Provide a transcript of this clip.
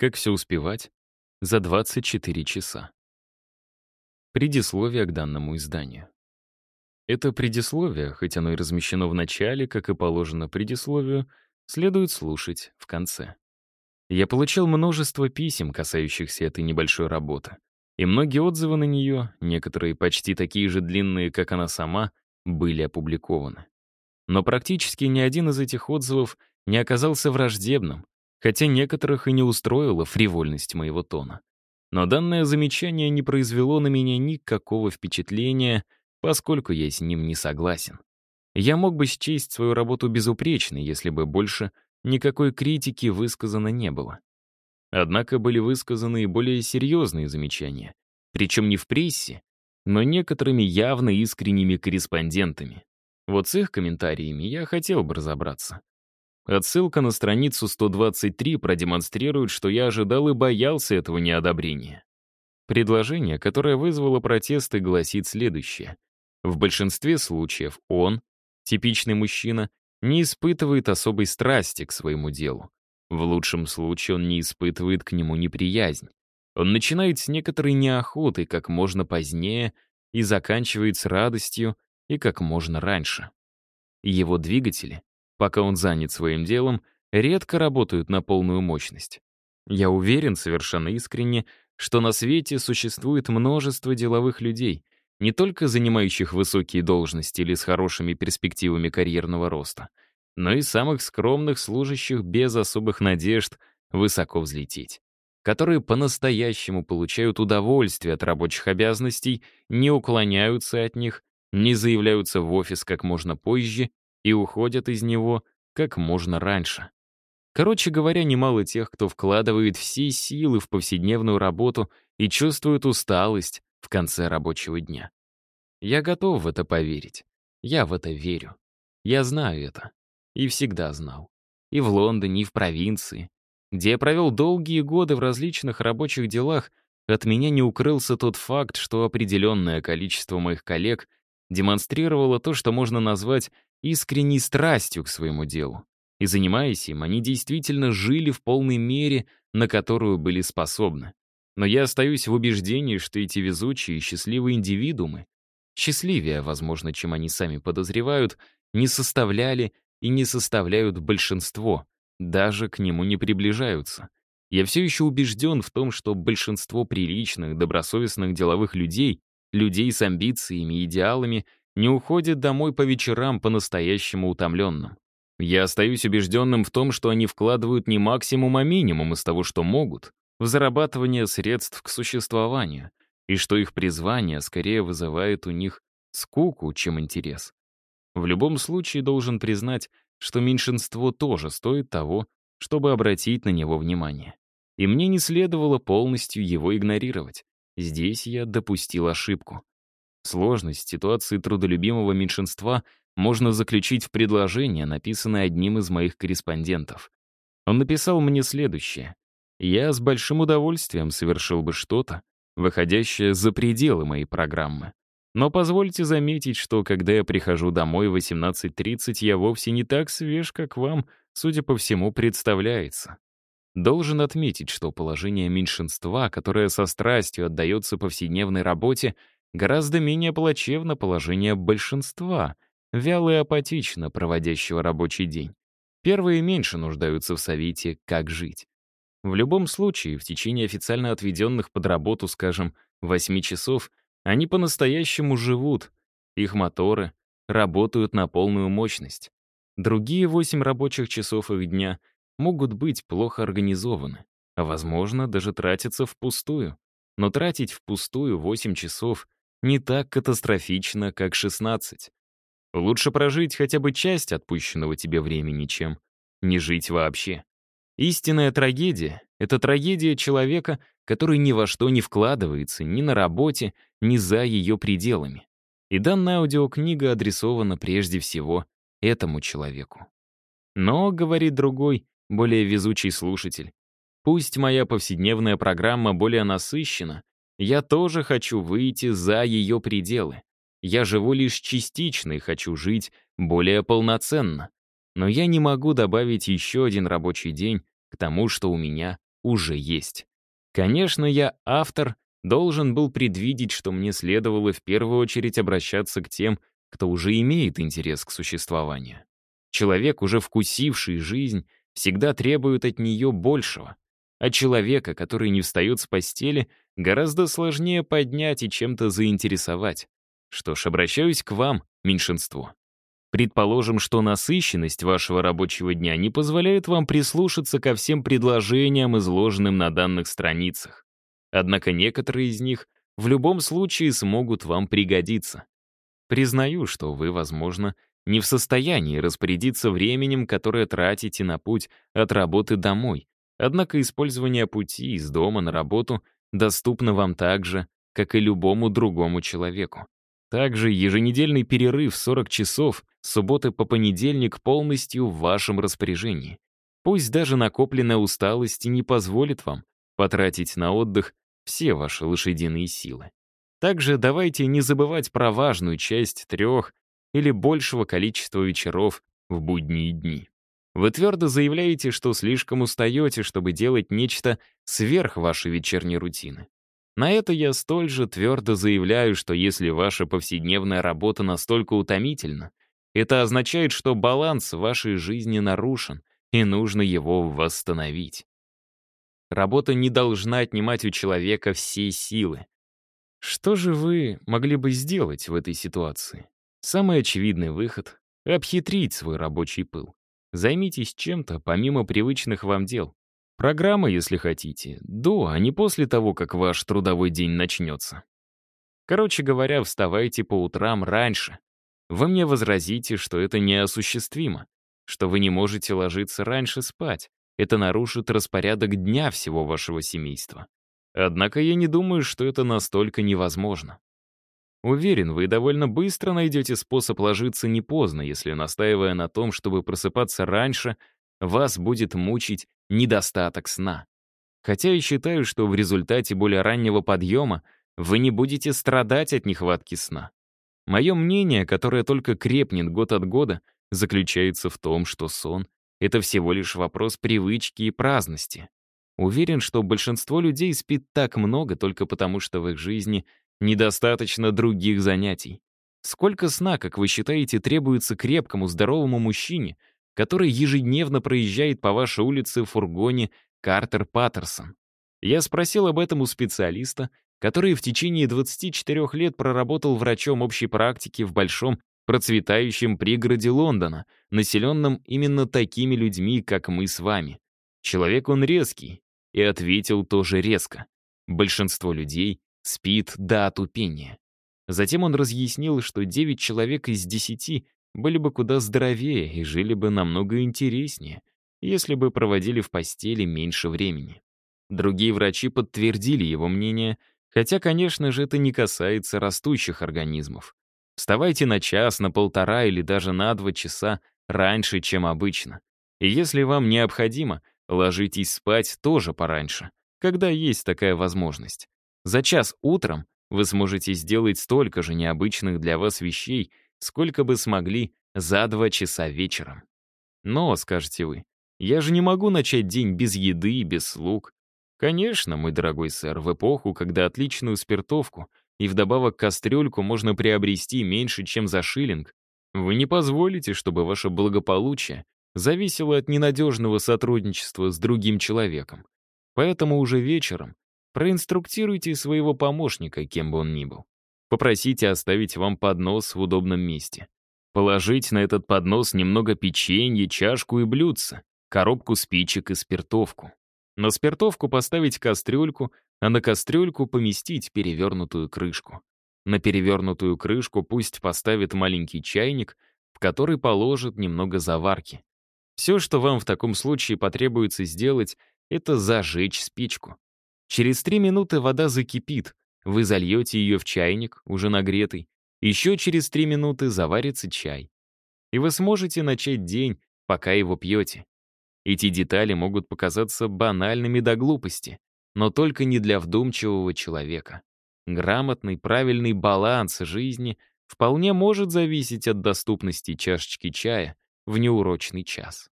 Как все успевать? За 24 часа. Предисловие к данному изданию. Это предисловие, хоть оно и размещено в начале, как и положено предисловию, следует слушать в конце. Я получил множество писем, касающихся этой небольшой работы. И многие отзывы на нее, некоторые почти такие же длинные, как она сама, были опубликованы. Но практически ни один из этих отзывов не оказался враждебным, хотя некоторых и не устроила фривольность моего тона. Но данное замечание не произвело на меня никакого впечатления, поскольку я с ним не согласен. Я мог бы счесть свою работу безупречной, если бы больше никакой критики высказано не было. Однако были высказаны и более серьезные замечания, причем не в прессе, но некоторыми явно искренними корреспондентами. Вот с их комментариями я хотел бы разобраться. Отсылка на страницу 123 продемонстрирует, что я ожидал и боялся этого неодобрения. Предложение, которое вызвало протесты, гласит следующее. В большинстве случаев он, типичный мужчина, не испытывает особой страсти к своему делу. В лучшем случае он не испытывает к нему неприязнь. Он начинает с некоторой неохотой как можно позднее и заканчивает с радостью и как можно раньше. Его двигатели, пока он занят своим делом, редко работают на полную мощность. Я уверен совершенно искренне, что на свете существует множество деловых людей, не только занимающих высокие должности или с хорошими перспективами карьерного роста, но и самых скромных служащих без особых надежд высоко взлететь которые по-настоящему получают удовольствие от рабочих обязанностей, не уклоняются от них не заявляются в офис как можно позже и уходят из него как можно раньше. Короче говоря, немало тех, кто вкладывает все силы в повседневную работу и чувствует усталость в конце рабочего дня. Я готов в это поверить. Я в это верю. Я знаю это. И всегда знал. И в Лондоне, и в провинции, где я провел долгие годы в различных рабочих делах, от меня не укрылся тот факт, что определенное количество моих коллег — демонстрировала то, что можно назвать искренней страстью к своему делу. И занимаясь им, они действительно жили в полной мере, на которую были способны. Но я остаюсь в убеждении, что эти везучие и счастливые индивидуумы, счастливее, возможно, чем они сами подозревают, не составляли и не составляют большинство, даже к нему не приближаются. Я все еще убежден в том, что большинство приличных, добросовестных деловых людей людей с амбициями и идеалами не уходят домой по вечерам по-настоящему утомленным. Я остаюсь убежденным в том, что они вкладывают не максимум, а минимум из того, что могут, в зарабатывание средств к существованию, и что их призвание скорее вызывает у них скуку, чем интерес. В любом случае должен признать, что меньшинство тоже стоит того, чтобы обратить на него внимание. И мне не следовало полностью его игнорировать. Здесь я допустил ошибку. Сложность ситуации трудолюбимого меньшинства можно заключить в предложение, написанное одним из моих корреспондентов. Он написал мне следующее. «Я с большим удовольствием совершил бы что-то, выходящее за пределы моей программы. Но позвольте заметить, что когда я прихожу домой в 18.30, я вовсе не так свеж, как вам, судя по всему, представляется. Должен отметить, что положение меньшинства, которое со страстью отдается повседневной работе, гораздо менее плачевно положения большинства, вяло и апатично проводящего рабочий день. Первые меньше нуждаются в совете «как жить». В любом случае, в течение официально отведенных под работу, скажем, 8 часов, они по-настоящему живут, их моторы работают на полную мощность. Другие 8 рабочих часов их дня могут быть плохо организованы, а, возможно, даже тратятся впустую. Но тратить впустую 8 часов не так катастрофично, как 16. Лучше прожить хотя бы часть отпущенного тебе времени, чем не жить вообще. Истинная трагедия — это трагедия человека, который ни во что не вкладывается ни на работе, ни за ее пределами. И данная аудиокнига адресована прежде всего этому человеку. Но, говорит другой, более везучий слушатель. Пусть моя повседневная программа более насыщена, я тоже хочу выйти за ее пределы. Я живу лишь частично и хочу жить более полноценно. Но я не могу добавить еще один рабочий день к тому, что у меня уже есть. Конечно, я автор, должен был предвидеть, что мне следовало в первую очередь обращаться к тем, кто уже имеет интерес к существованию. Человек, уже вкусивший жизнь, всегда требует от нее большего. А человека, который не встает с постели, гораздо сложнее поднять и чем-то заинтересовать. Что ж, обращаюсь к вам, меньшинство. Предположим, что насыщенность вашего рабочего дня не позволяет вам прислушаться ко всем предложениям, изложенным на данных страницах. Однако некоторые из них в любом случае смогут вам пригодиться. Признаю, что вы, возможно, не в состоянии распорядиться временем, которое тратите на путь от работы домой. Однако использование пути из дома на работу доступно вам так же, как и любому другому человеку. Также еженедельный перерыв 40 часов с субботы по понедельник полностью в вашем распоряжении. Пусть даже накопленная усталость не позволит вам потратить на отдых все ваши лошадиные силы. Также давайте не забывать про важную часть трех или большего количества вечеров в будние дни. Вы твердо заявляете, что слишком устаете, чтобы делать нечто сверх вашей вечерней рутины. На это я столь же твердо заявляю, что если ваша повседневная работа настолько утомительна, это означает, что баланс вашей жизни нарушен, и нужно его восстановить. Работа не должна отнимать у человека все силы. Что же вы могли бы сделать в этой ситуации? Самый очевидный выход — обхитрить свой рабочий пыл. Займитесь чем-то помимо привычных вам дел. Программа, если хотите, до, а не после того, как ваш трудовой день начнется. Короче говоря, вставайте по утрам раньше. Вы мне возразите, что это неосуществимо, что вы не можете ложиться раньше спать. Это нарушит распорядок дня всего вашего семейства. Однако я не думаю, что это настолько невозможно. Уверен, вы довольно быстро найдете способ ложиться не поздно, если, настаивая на том, чтобы просыпаться раньше, вас будет мучить недостаток сна. Хотя я считаю, что в результате более раннего подъема вы не будете страдать от нехватки сна. Мое мнение, которое только крепнет год от года, заключается в том, что сон — это всего лишь вопрос привычки и праздности. Уверен, что большинство людей спит так много только потому, что в их жизни недостаточно других занятий. Сколько сна, как вы считаете, требуется крепкому, здоровому мужчине — который ежедневно проезжает по вашей улице в фургоне Картер Паттерсон. Я спросил об этом у специалиста, который в течение 24 лет проработал врачом общей практики в большом процветающем пригороде Лондона, населенном именно такими людьми, как мы с вами. Человек он резкий, и ответил тоже резко. Большинство людей спит до отупения. Затем он разъяснил, что 9 человек из 10 были бы куда здоровее и жили бы намного интереснее, если бы проводили в постели меньше времени. Другие врачи подтвердили его мнение, хотя, конечно же, это не касается растущих организмов. Вставайте на час, на полтора или даже на два часа раньше, чем обычно. И если вам необходимо, ложитесь спать тоже пораньше, когда есть такая возможность. За час утром вы сможете сделать столько же необычных для вас вещей, сколько бы смогли за два часа вечером. Но, скажете вы, я же не могу начать день без еды и без слуг. Конечно, мой дорогой сэр, в эпоху, когда отличную спиртовку и вдобавок кастрюльку можно приобрести меньше, чем за шиллинг, вы не позволите, чтобы ваше благополучие зависело от ненадежного сотрудничества с другим человеком. Поэтому уже вечером проинструктируйте своего помощника, кем бы он ни был. Попросите оставить вам поднос в удобном месте. Положить на этот поднос немного печенья, чашку и блюдце, коробку спичек и спиртовку. На спиртовку поставить кастрюльку, а на кастрюльку поместить перевернутую крышку. На перевернутую крышку пусть поставит маленький чайник, в который положит немного заварки. Все, что вам в таком случае потребуется сделать, это зажечь спичку. Через три минуты вода закипит, вы зальете ее в чайник, уже нагретый. Еще через три минуты заварится чай. И вы сможете начать день, пока его пьете. Эти детали могут показаться банальными до глупости, но только не для вдумчивого человека. Грамотный, правильный баланс жизни вполне может зависеть от доступности чашечки чая в неурочный час.